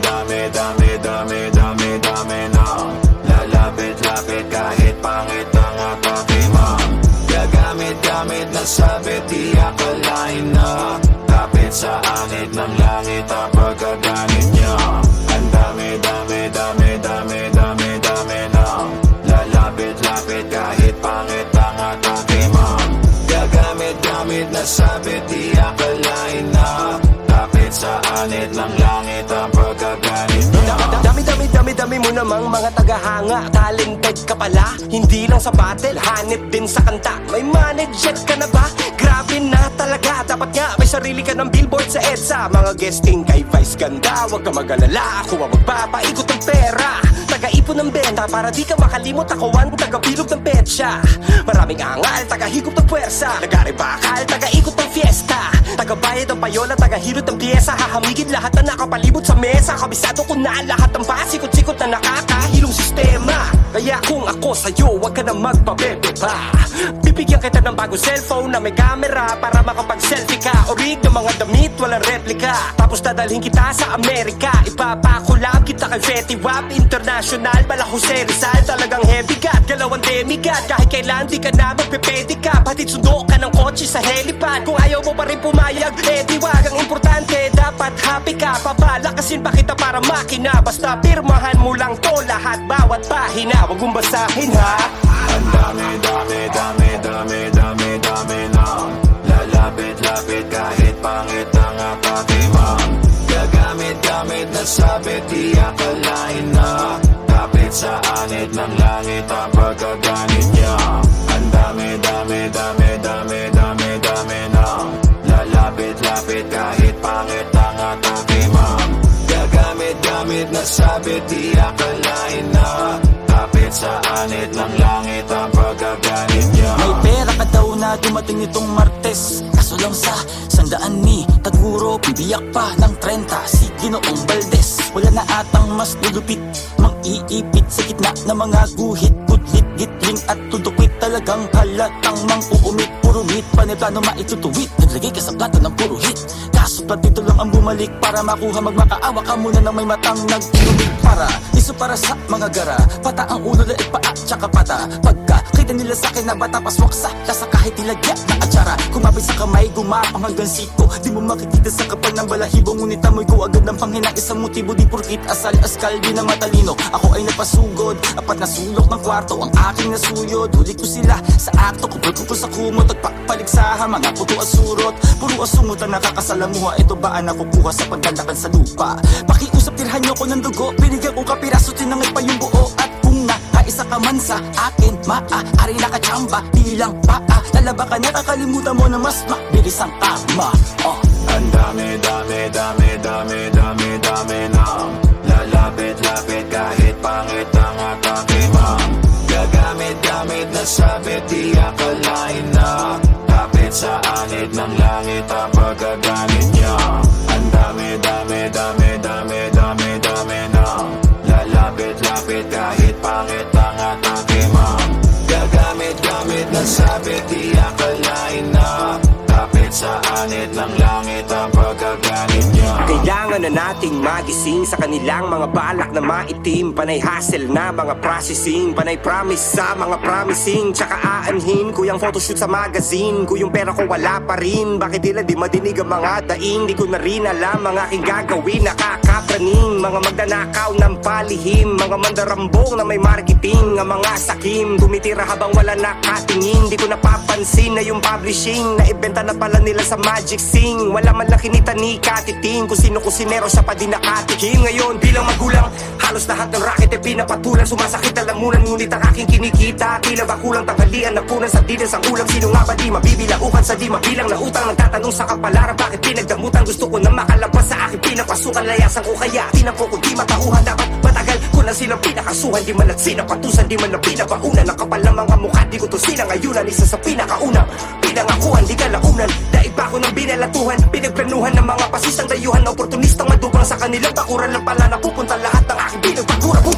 dami, dami, dami, dami, dami na. Lalapit-lapit kahit pangit ang akakiman Gagamit-gamit na sabit, di akalain na. Kapit sa langit Ang mga tagahanga Talented ka pala, hindi lang sa battle Hanip din sa kanta, may manager ka na ba? Grabe na talaga, dapat nga may sarili ka ng billboard sa EDSA. Mga guesting kay Vice Ganda, huwag ka mag-alala. Ako ang magpapaikot ng pera. Taga-ipon ng benta para di ka makalimot. Ako ang taga-bilog ng petsa. Maraming angal, taga-higop ng puwersa. Nagari-bakal, taga-ikot ng fiesta. Taga-bayad ng payola, taga-hilot ng pyesa Hahamigin lahat na nakapalibot sa mesa. Kabisado ko na lahat ng pasikot-sikot na nakakahilong sistema. Kaya kung ako sa'yo, huwag ka na magpabebe pa. Bibigyan kita ng bagong cellphone na may camera Para makapag-selfie ka. Orig ng mga damit, walang replika. Tapos dadalhin kita sa Amerika. Ipapakulab kita kay Fetty Wap International, Bala Jose Rizal Talagang heavy god, galawang demigod. Kahit kailan di ka na magpipedi ka. Patid sundo ka ng kotse sa helipad. Kung ayaw mo pa rin pumayag, eh di wag. Ang importante, dapat happy ka. Pabalakasin pa kita para makina. Basta pirmahan mo lang to lahat Bawat pahina, wag mong basahin ha? Ang dami, dami, dami, dami, dami, dami na. Lalapit-lapit kahit pangit ang ma'am Gagamit-gamit na sabit di akalain na. Kapit sa anit ng langit ang pagkaganit niya dami, dami, dami, dami, dami, dami na. Lalapit-lapit kahit pangit ang atake ma'am Gagamit-gamit na sabit di akalain na. Kapit sa anit ng langit ang pagkaganit niya. May pera ka daw na dumating nitong Martes. Kaso lang sa sandaan ni Taguro Bibiyak pa ng 30 si Ginoong Valdez. Wala na atang mas lulupit Mang iipit sa gitna ng mga guhit Gutlit, gitling at tudukwit Talagang halatang mang uumit Puro hit, paniplano maitutuwit Naglagay ka sa plato ng puro hit Kaso plat dito lang ang bumalik Para makuha magmakaawa ka muna ng may matang nag-inumig Para, iso para sa mga gara. Pata ang ulo, laik paa, tsaka pata. Kita nila sa akin na bata Paswak sa lasa kahit ilagya na atsara. Kumapit sa kamay, gumapang hanggang siko Di mo makikita sa kapal ng balahibo Ngunit amoy ko agad ng panghinang Isang motibo di purkit asal askalbi na matalino. Ako ay napasugod, apat na sulok ng kwarto Ang aking nasuyod, huli ko sila sa akto Kupal ko sa kumot at paligsahan Mga puto at surot, puro asungot ang nakakasalamuha. Ito ba ang nakukuha sa pagdandakan sa lupa? Pakiusap tirhan niyo ko ng dugo. Binigyan ko kapiraso, tinangay pa yung buo At nakaisa ka man sa akin Maaari nakachamba bilang paa. Lalaba ka nakakalimutan mo na mas mabilis ang tama? Oh. Ang dami, dami, dami, dami, dami, dami na Lalapit-lapit kahit pangit ang atake ma'am Gagamit-gamit na sabit di akalain na. Kapit sa anit ng langit ang pagkaganit niya sa anit ng langit ang pagkaganit niya. Kailangan na nating magising sa kanilang mga balak na maitim. Panay hassle na mga processing. Panay promise sa mga promising. Tsaka aanhin ko yung photoshoot sa magazine. Ko yung pera ko wala pa rin. Bakit nila di madinig ang mga daing? Di ko na rin alam ang aking gagawin Nakakapraning Mga magdanakaw ng palihim Mga mandarambong na may marketing Ang mga sakim. Tumitira habang wala nakatingin Di ko napapansin na yung publishing Naibenta na pala nila sa Magic Sing. Wala man lang kinita ni Katiting Kung sino kusinero siya pa di nakatikim. Ngayon bilang magulang Halos lahat ng racket ay pinapatulan. Sumasakit na lamunan Ngunit ang aking kinikita. Tila ba kulang tanghalian Napunan sa dinas ang ulam? Sino nga ba di mabibilaukan Sa di mabilang na utang? Nagtatanong sa kapalaran Bakit pinagdamutan? Gusto ko na makalabas sa aking pinapasukan. Layasan ko kaya Tinang ko di matauhan Dapat matagal ko na silang pinakasuhan. Di man nagsinapatusan Di man na pinabaunan. Nakapal ng mga mukha Di ko to silang ayunan Isa sa pinakauna Pinangakuan Di kalaunan Daig pa ako ng binalatuhan. Pinagplanuhan ng mga pasistang dayuhan oportunistang madubang sa kanilang bakuran lang pala Napupunta lahat ng aking binagbago